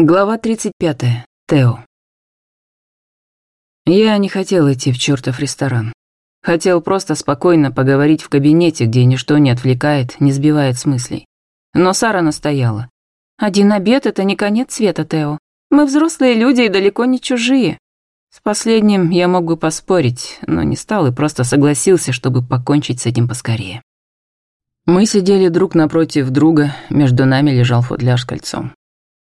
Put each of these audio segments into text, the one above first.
Глава 35. Тео. Я не хотел идти в чертов ресторан. Хотел просто спокойно поговорить в кабинете, где ничто не отвлекает, не сбивает с мыслей. Но Сара настояла. «Один обед — это не конец света, Тео. Мы взрослые люди и далеко не чужие». С последним я мог бы поспорить, но не стал и просто согласился, чтобы покончить с этим поскорее. Мы сидели друг напротив друга, между нами лежал футляр с кольцом.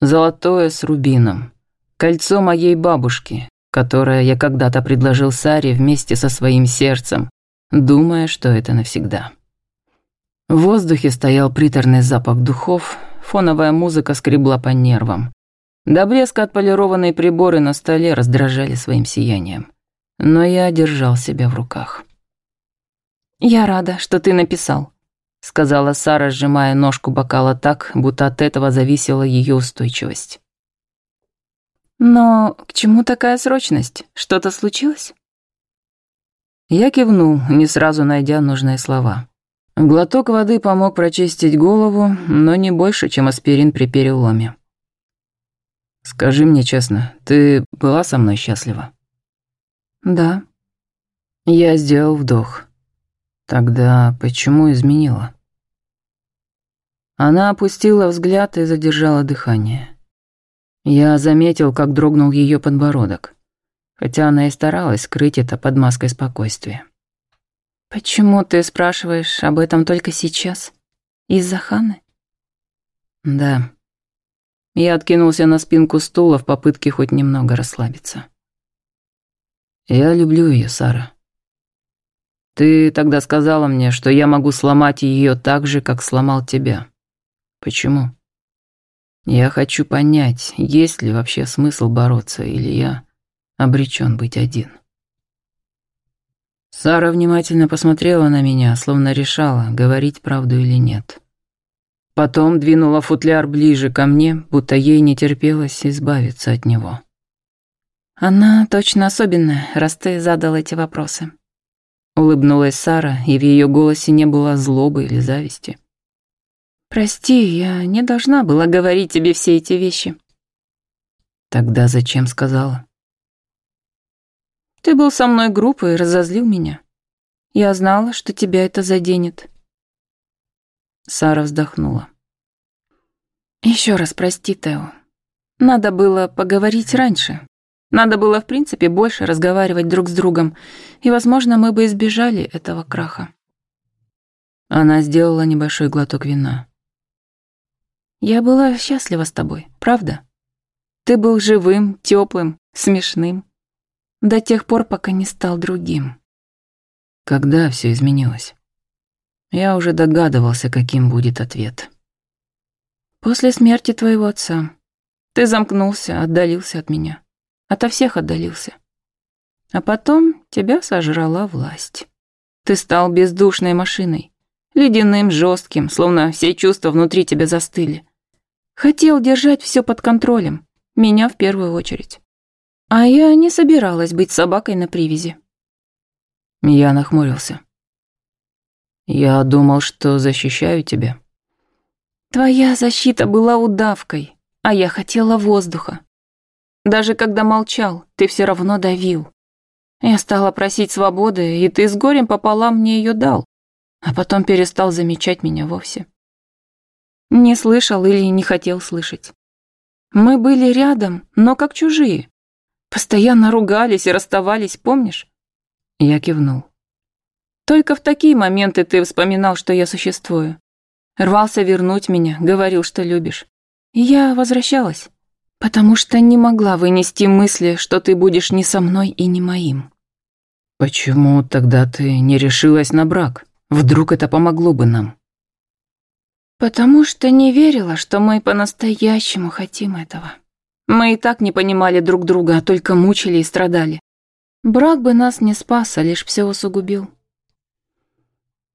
Золотое с рубином. Кольцо моей бабушки, которое я когда-то предложил Саре вместе со своим сердцем, думая, что это навсегда. В воздухе стоял приторный запах духов, фоновая музыка скребла по нервам. До блеска отполированные приборы на столе раздражали своим сиянием. Но я держал себя в руках. «Я рада, что ты написал», сказала Сара, сжимая ножку бокала так, будто от этого зависела ее устойчивость. «Но к чему такая срочность? Что-то случилось?» Я кивнул, не сразу найдя нужные слова. Глоток воды помог прочистить голову, но не больше, чем аспирин при переломе. «Скажи мне честно, ты была со мной счастлива?» «Да». Я сделал вдох. Тогда почему изменила? Она опустила взгляд и задержала дыхание. Я заметил, как дрогнул ее подбородок, хотя она и старалась скрыть это под маской спокойствия. «Почему ты спрашиваешь об этом только сейчас? Из-за Ханы?» «Да». Я откинулся на спинку стула в попытке хоть немного расслабиться. «Я люблю ее, Сара. Ты тогда сказала мне, что я могу сломать ее так же, как сломал тебя. Почему? Я хочу понять, есть ли вообще смысл бороться, или я обречен быть один. Сара внимательно посмотрела на меня, словно решала, говорить правду или нет. Потом двинула футляр ближе ко мне, будто ей не терпелось избавиться от него. «Она точно особенная, раз ты задал эти вопросы», Улыбнулась Сара, и в ее голосе не было злобы или зависти. «Прости, я не должна была говорить тебе все эти вещи». «Тогда зачем сказала?» «Ты был со мной группой и разозлил меня. Я знала, что тебя это заденет». Сара вздохнула. Еще раз прости, Тео. Надо было поговорить раньше, надо было, в принципе, больше разговаривать друг с другом, и, возможно, мы бы избежали этого краха. Она сделала небольшой глоток вина. Я была счастлива с тобой, правда? Ты был живым, теплым, смешным. До тех пор, пока не стал другим. Когда все изменилось? Я уже догадывался, каким будет ответ. После смерти твоего отца. Ты замкнулся, отдалился от меня ото всех отдалился. А потом тебя сожрала власть. Ты стал бездушной машиной, ледяным, жестким, словно все чувства внутри тебя застыли. Хотел держать все под контролем, меня в первую очередь. А я не собиралась быть собакой на привязи. Я нахмурился. Я думал, что защищаю тебя. Твоя защита была удавкой, а я хотела воздуха. Даже когда молчал, ты все равно давил. Я стала просить свободы, и ты с горем пополам мне ее дал, а потом перестал замечать меня вовсе. Не слышал или не хотел слышать. Мы были рядом, но как чужие. Постоянно ругались и расставались, помнишь? Я кивнул. Только в такие моменты ты вспоминал, что я существую. Рвался вернуть меня, говорил, что любишь. И я возвращалась. Потому что не могла вынести мысли, что ты будешь не со мной и не моим. Почему тогда ты не решилась на брак? Вдруг это помогло бы нам? Потому что не верила, что мы по-настоящему хотим этого. Мы и так не понимали друг друга, а только мучили и страдали. Брак бы нас не спас, а лишь все усугубил.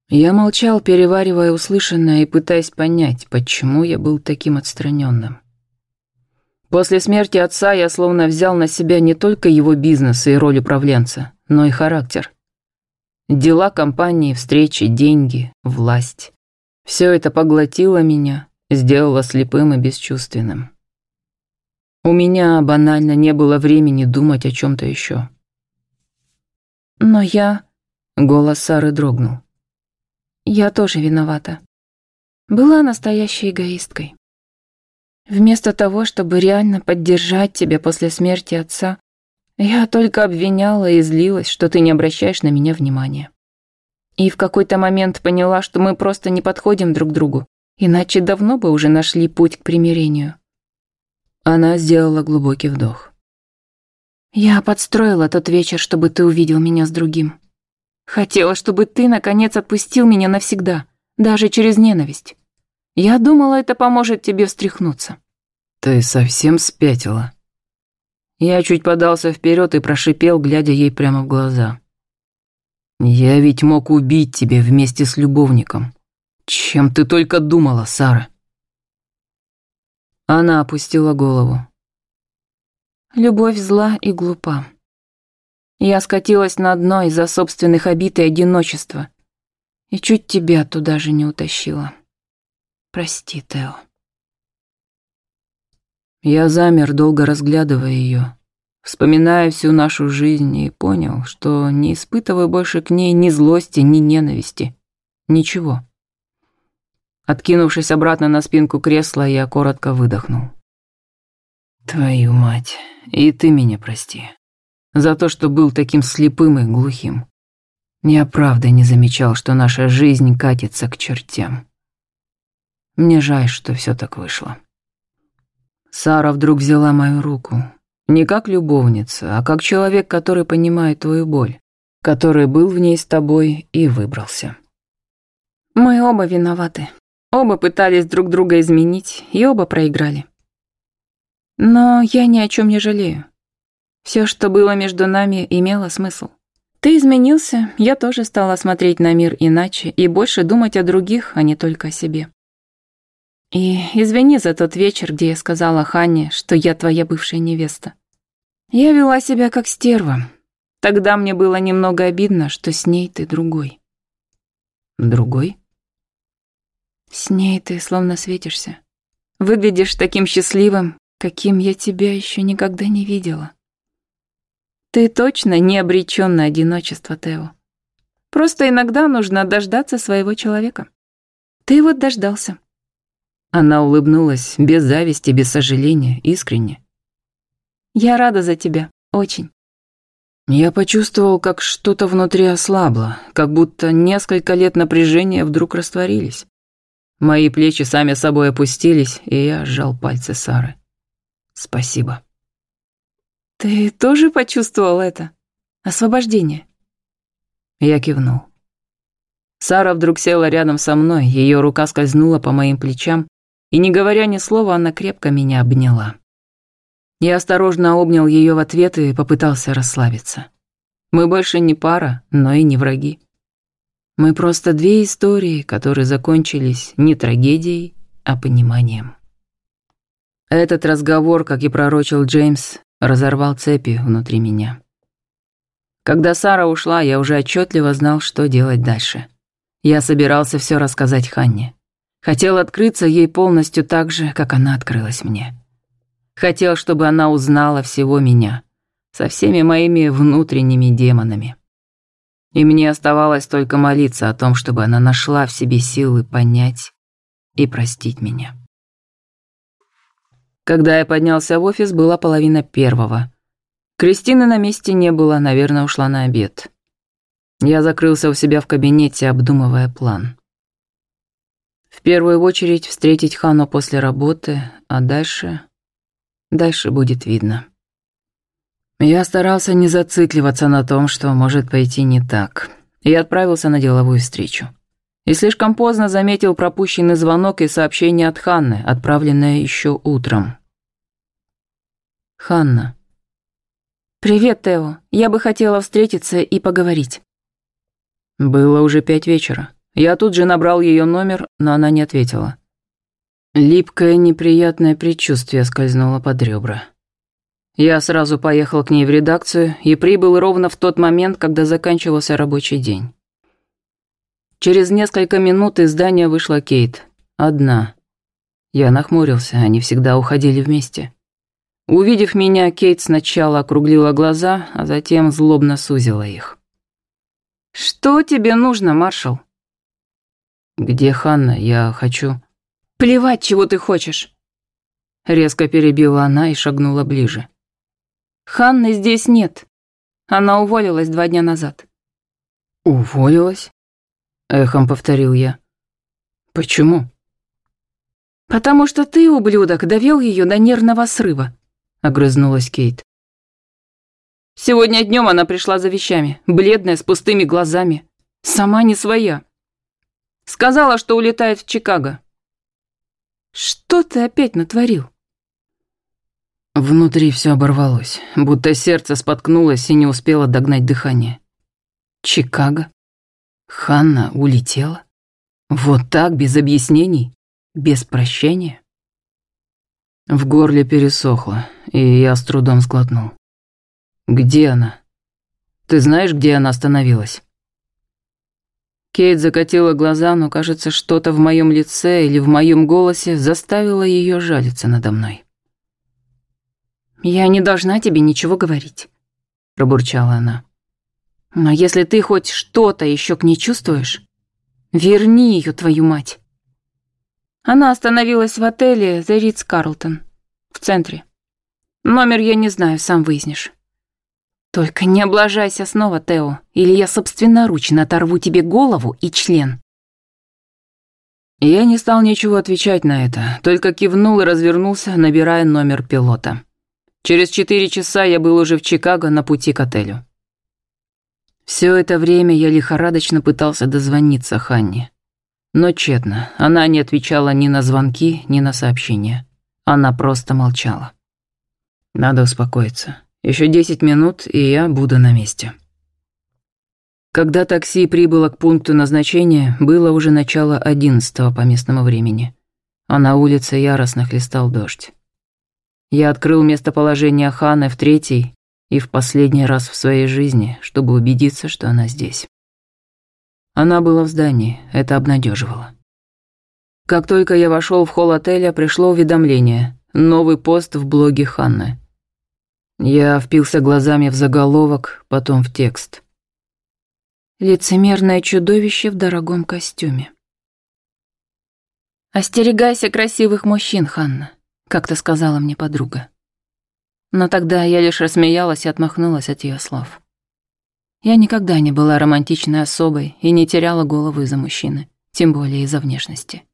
Я молчал, переваривая услышанное и пытаясь понять, почему я был таким отстраненным. После смерти отца я словно взял на себя не только его бизнес и роль управленца, но и характер. Дела компании, встречи, деньги, власть. Все это поглотило меня, сделало слепым и бесчувственным. У меня банально не было времени думать о чем-то еще. Но я... Голос Сары дрогнул. Я тоже виновата. Была настоящей эгоисткой. Вместо того, чтобы реально поддержать тебя после смерти отца, я только обвиняла и злилась, что ты не обращаешь на меня внимания. И в какой-то момент поняла, что мы просто не подходим друг другу, иначе давно бы уже нашли путь к примирению. Она сделала глубокий вдох. Я подстроила тот вечер, чтобы ты увидел меня с другим. Хотела, чтобы ты, наконец, отпустил меня навсегда, даже через ненависть. Я думала, это поможет тебе встряхнуться. Ты совсем спятила. Я чуть подался вперед и прошипел, глядя ей прямо в глаза. Я ведь мог убить тебя вместе с любовником. Чем ты только думала, Сара? Она опустила голову. Любовь зла и глупа. Я скатилась на дно из-за собственных обид и одиночества. И чуть тебя туда же не утащила. Прости, Тео. Я замер, долго разглядывая ее, вспоминая всю нашу жизнь, и понял, что не испытываю больше к ней ни злости, ни ненависти. Ничего. Откинувшись обратно на спинку кресла, я коротко выдохнул. Твою мать, и ты меня прости. За то, что был таким слепым и глухим. Я правда не замечал, что наша жизнь катится к чертям. Мне жаль, что все так вышло. Сара вдруг взяла мою руку. Не как любовница, а как человек, который понимает твою боль, который был в ней с тобой и выбрался. Мы оба виноваты. Оба пытались друг друга изменить, и оба проиграли. Но я ни о чем не жалею. Все, что было между нами, имело смысл. Ты изменился, я тоже стала смотреть на мир иначе и больше думать о других, а не только о себе. И извини за тот вечер, где я сказала Ханне, что я твоя бывшая невеста. Я вела себя как стерва. Тогда мне было немного обидно, что с ней ты другой. Другой? С ней ты словно светишься. Выглядишь таким счастливым, каким я тебя еще никогда не видела. Ты точно не обречен на одиночество, Тео. Просто иногда нужно дождаться своего человека. Ты вот дождался. Она улыбнулась, без зависти, без сожаления, искренне. «Я рада за тебя, очень». Я почувствовал, как что-то внутри ослабло, как будто несколько лет напряжения вдруг растворились. Мои плечи сами собой опустились, и я сжал пальцы Сары. «Спасибо». «Ты тоже почувствовал это? Освобождение?» Я кивнул. Сара вдруг села рядом со мной, ее рука скользнула по моим плечам, и, не говоря ни слова, она крепко меня обняла. Я осторожно обнял ее в ответ и попытался расслабиться. Мы больше не пара, но и не враги. Мы просто две истории, которые закончились не трагедией, а пониманием. Этот разговор, как и пророчил Джеймс, разорвал цепи внутри меня. Когда Сара ушла, я уже отчетливо знал, что делать дальше. Я собирался все рассказать Ханне. Хотел открыться ей полностью так же, как она открылась мне. Хотел, чтобы она узнала всего меня, со всеми моими внутренними демонами. И мне оставалось только молиться о том, чтобы она нашла в себе силы понять и простить меня. Когда я поднялся в офис, была половина первого. Кристины на месте не было, наверное, ушла на обед. Я закрылся у себя в кабинете, обдумывая план. В первую очередь встретить Хану после работы, а дальше... Дальше будет видно. Я старался не зацикливаться на том, что может пойти не так, и отправился на деловую встречу. И слишком поздно заметил пропущенный звонок и сообщение от Ханны, отправленное еще утром. Ханна. «Привет, Тео. Я бы хотела встретиться и поговорить». Было уже пять вечера. Я тут же набрал ее номер, но она не ответила. Липкое неприятное предчувствие скользнуло под ребра. Я сразу поехал к ней в редакцию и прибыл ровно в тот момент, когда заканчивался рабочий день. Через несколько минут из здания вышла Кейт. Одна. Я нахмурился, они всегда уходили вместе. Увидев меня, Кейт сначала округлила глаза, а затем злобно сузила их. «Что тебе нужно, маршал?» «Где Ханна? Я хочу...» «Плевать, чего ты хочешь!» Резко перебила она и шагнула ближе. «Ханны здесь нет. Она уволилась два дня назад». «Уволилась?» Эхом повторил я. «Почему?» «Потому что ты, ублюдок, довел ее до нервного срыва», — огрызнулась Кейт. «Сегодня днем она пришла за вещами, бледная, с пустыми глазами. Сама не своя. Сказала, что улетает в Чикаго. Что ты опять натворил?» Внутри все оборвалось, будто сердце споткнулось и не успело догнать дыхание. Чикаго? Ханна улетела? Вот так, без объяснений? Без прощения? В горле пересохло, и я с трудом сглотнул. Где она? Ты знаешь, где она остановилась? Кейт закатила глаза, но, кажется, что-то в моем лице или в моем голосе заставило ее жалиться надо мной. «Я не должна тебе ничего говорить», — пробурчала она. «Но если ты хоть что-то еще к ней чувствуешь, верни ее, твою мать». Она остановилась в отеле The Ritz Carlton в центре. Номер я не знаю, сам выяснишь. Только не облажайся снова, Тео, или я собственноручно оторву тебе голову и член. Я не стал ничего отвечать на это, только кивнул и развернулся, набирая номер пилота. Через четыре часа я был уже в Чикаго на пути к отелю. Все это время я лихорадочно пытался дозвониться Ханне. Но тщетно, она не отвечала ни на звонки, ни на сообщения. Она просто молчала. Надо успокоиться. Еще десять минут, и я буду на месте. Когда такси прибыло к пункту назначения, было уже начало одиннадцатого по местному времени, а на улице яростно хлестал дождь. Я открыл местоположение Ханы в третий и в последний раз в своей жизни, чтобы убедиться, что она здесь. Она была в здании, это обнадеживало. Как только я вошел в холл отеля, пришло уведомление. Новый пост в блоге Ханны. Я впился глазами в заголовок, потом в текст. Лицемерное чудовище в дорогом костюме. «Остерегайся красивых мужчин, Ханна», — как-то сказала мне подруга. Но тогда я лишь рассмеялась и отмахнулась от ее слов. Я никогда не была романтичной особой и не теряла голову из-за мужчины, тем более из-за внешности.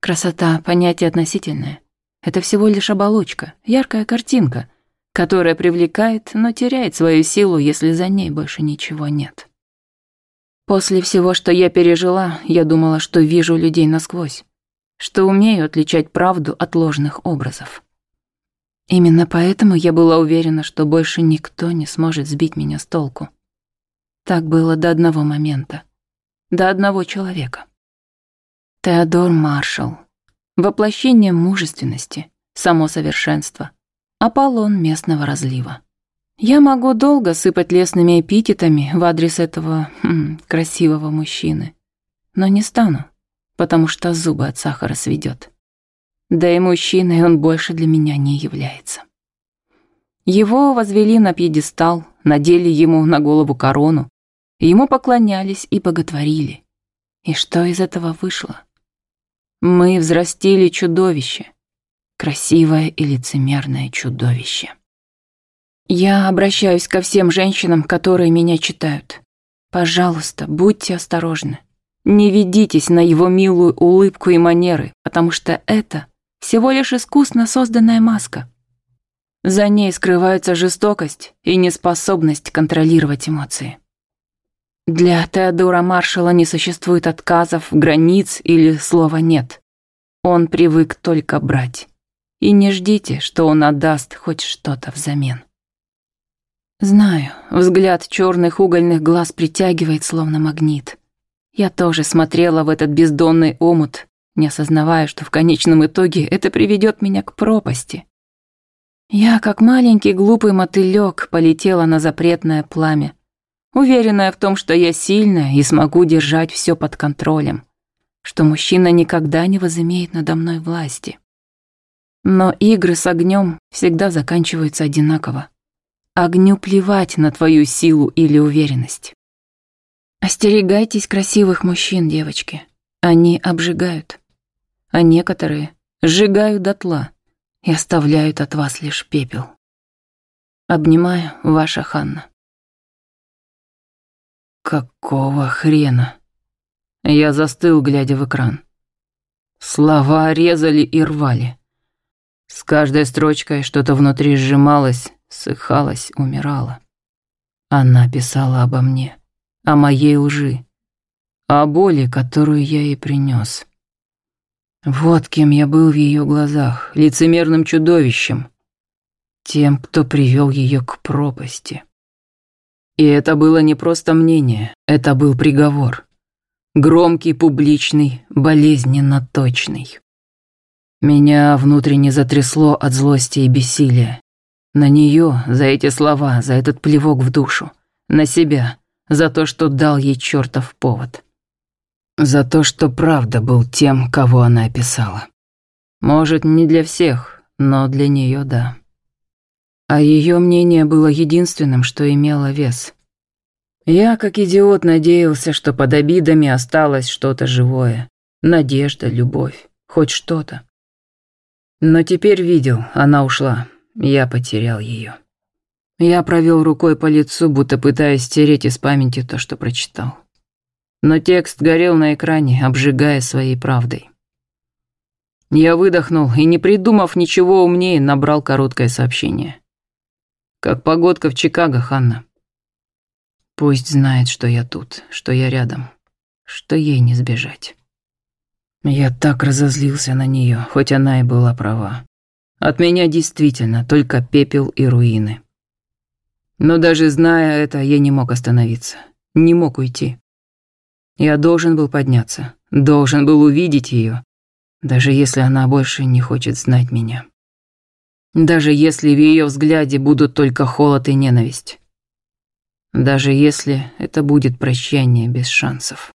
Красота — понятие относительное. Это всего лишь оболочка, яркая картинка, которая привлекает, но теряет свою силу, если за ней больше ничего нет. После всего, что я пережила, я думала, что вижу людей насквозь, что умею отличать правду от ложных образов. Именно поэтому я была уверена, что больше никто не сможет сбить меня с толку. Так было до одного момента. До одного человека. Теодор Маршалл. Воплощение мужественности, само совершенство. Аполлон местного разлива. Я могу долго сыпать лесными эпитетами в адрес этого хм, красивого мужчины, но не стану, потому что зубы от сахара сведет. Да и мужчиной он больше для меня не является. Его возвели на пьедестал, надели ему на голову корону, Ему поклонялись и боготворили. И что из этого вышло? Мы взрастили чудовище. Красивое и лицемерное чудовище. Я обращаюсь ко всем женщинам, которые меня читают. Пожалуйста, будьте осторожны. Не ведитесь на его милую улыбку и манеры, потому что это всего лишь искусно созданная маска. За ней скрывается жестокость и неспособность контролировать эмоции. Для Теодора Маршала не существует отказов, границ или слова «нет». Он привык только брать. И не ждите, что он отдаст хоть что-то взамен. Знаю, взгляд черных угольных глаз притягивает словно магнит. Я тоже смотрела в этот бездонный омут, не осознавая, что в конечном итоге это приведет меня к пропасти. Я, как маленький глупый мотылек, полетела на запретное пламя, уверенная в том, что я сильная и смогу держать все под контролем, что мужчина никогда не возымеет надо мной власти. Но игры с огнем всегда заканчиваются одинаково. Огню плевать на твою силу или уверенность. Остерегайтесь красивых мужчин, девочки. Они обжигают. А некоторые сжигают дотла и оставляют от вас лишь пепел. Обнимаю, ваша Ханна. Какого хрена? Я застыл, глядя в экран. Слова резали и рвали. С каждой строчкой что-то внутри сжималось, сыхалось, умирало. Она писала обо мне, о моей лжи, о боли, которую я ей принес. Вот кем я был в ее глазах, лицемерным чудовищем, тем, кто привел ее к пропасти. И это было не просто мнение, это был приговор. Громкий, публичный, болезненно точный. Меня внутренне затрясло от злости и бессилия. На нее, за эти слова, за этот плевок в душу. На себя, за то, что дал ей чертов повод. За то, что правда был тем, кого она описала. Может, не для всех, но для нее да. А ее мнение было единственным, что имело вес. Я, как идиот, надеялся, что под обидами осталось что-то живое. Надежда, любовь, хоть что-то. Но теперь видел, она ушла. Я потерял ее. Я провел рукой по лицу, будто пытаясь стереть из памяти то, что прочитал. Но текст горел на экране, обжигая своей правдой. Я выдохнул и, не придумав ничего умнее, набрал короткое сообщение. Как погодка в Чикаго, Ханна. Пусть знает, что я тут, что я рядом, что ей не сбежать. Я так разозлился на нее, хоть она и была права. От меня действительно только пепел и руины. Но даже зная это, я не мог остановиться, не мог уйти. Я должен был подняться, должен был увидеть ее, даже если она больше не хочет знать меня. Даже если в ее взгляде будут только холод и ненависть. Даже если это будет прощание без шансов.